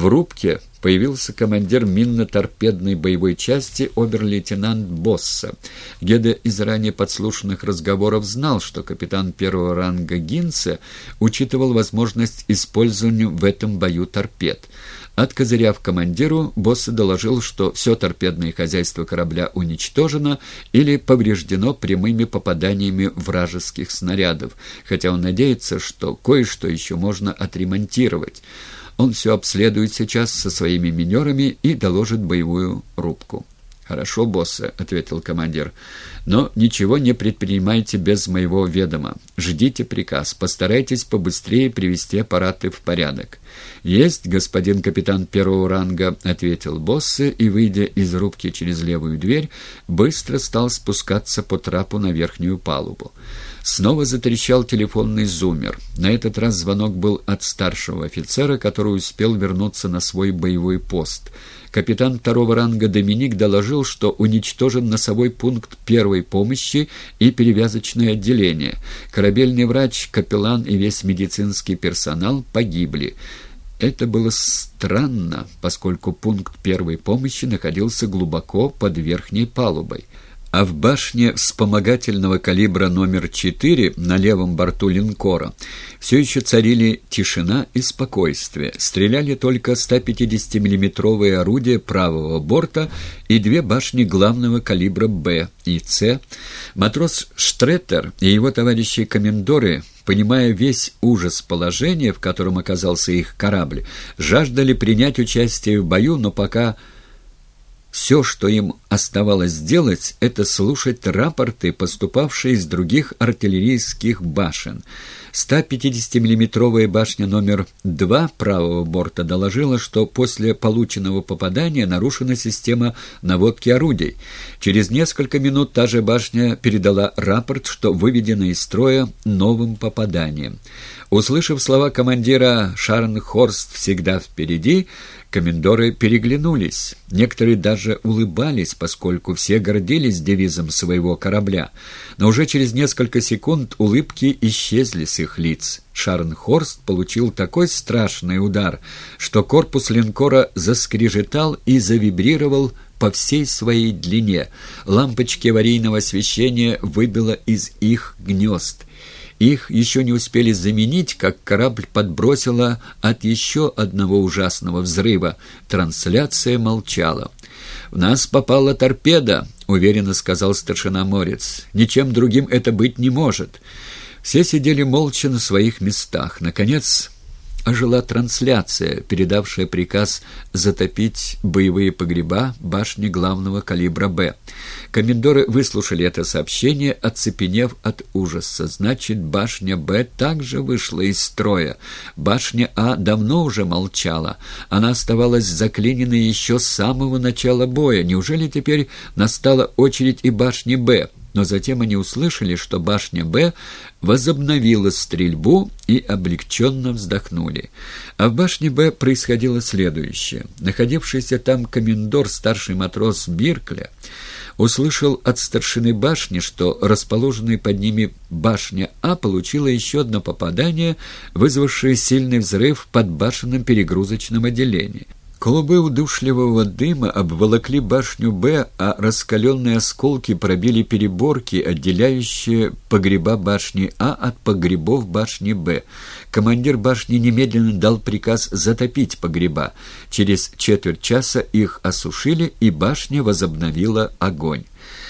В рубке появился командир минно-торпедной боевой части обер-лейтенант Босса. Геда из ранее подслушанных разговоров знал, что капитан первого ранга Гинца учитывал возможность использования в этом бою торпед. Откозыряв командиру, Босса доложил, что все торпедное хозяйство корабля уничтожено или повреждено прямыми попаданиями вражеских снарядов, хотя он надеется, что кое-что еще можно отремонтировать. Он все обследует сейчас со своими минерами и доложит боевую рубку. «Хорошо, босса», — ответил командир. «Но ничего не предпринимайте без моего ведома. Ждите приказ. Постарайтесь побыстрее привести аппараты в порядок». «Есть, господин капитан первого ранга», — ответил босса и, выйдя из рубки через левую дверь, быстро стал спускаться по трапу на верхнюю палубу. Снова затрещал телефонный зумер. На этот раз звонок был от старшего офицера, который успел вернуться на свой боевой пост. Капитан второго ранга Доминик доложил, что уничтожен носовой пункт первой помощи и перевязочное отделение. Корабельный врач, капеллан и весь медицинский персонал погибли. Это было странно, поскольку пункт первой помощи находился глубоко под верхней палубой а в башне вспомогательного калибра номер 4 на левом борту линкора все еще царили тишина и спокойствие. Стреляли только 150 миллиметровые орудия правого борта и две башни главного калибра «Б» и «С». Матрос Штреттер и его товарищи-комендоры понимая весь ужас положения, в котором оказался их корабль, жаждали принять участие в бою, но пока все, что им оставалось сделать, это слушать рапорты, поступавшие из других артиллерийских башен. 150-миллиметровая башня номер 2 правого борта доложила, что после полученного попадания нарушена система наводки орудий. Через несколько минут та же башня передала рапорт, что выведена из строя новым попаданием. Услышав слова командира «Шарнхорст всегда впереди», комендоры переглянулись. Некоторые даже улыбались, поскольку все гордились девизом своего корабля. Но уже через несколько секунд улыбки исчезли с их лиц. Шарнхорст получил такой страшный удар, что корпус линкора заскрежетал и завибрировал по всей своей длине. Лампочки аварийного освещения выбило из их гнезд. Их еще не успели заменить, как корабль подбросило от еще одного ужасного взрыва. Трансляция молчала. «В нас попала торпеда», — уверенно сказал старшина Морец. «Ничем другим это быть не может». Все сидели молча на своих местах. Наконец ожила трансляция, передавшая приказ затопить боевые погреба башни главного калибра «Б». Комендоры выслушали это сообщение, оцепенев от ужаса. Значит, башня «Б» также вышла из строя. Башня «А» давно уже молчала. Она оставалась заклиненной еще с самого начала боя. Неужели теперь настала очередь и башни «Б»? но затем они услышали, что башня «Б» возобновила стрельбу и облегченно вздохнули. А в башне «Б» происходило следующее. Находившийся там комендор, старший матрос Биркля, услышал от старшины башни, что расположенная под ними башня А получила еще одно попадание, вызвавшее сильный взрыв под башенным перегрузочном отделении. Клубы удушливого дыма обволокли башню «Б», а раскаленные осколки пробили переборки, отделяющие погреба башни А от погребов башни «Б». Командир башни немедленно дал приказ затопить погреба. Через четверть часа их осушили, и башня возобновила огонь.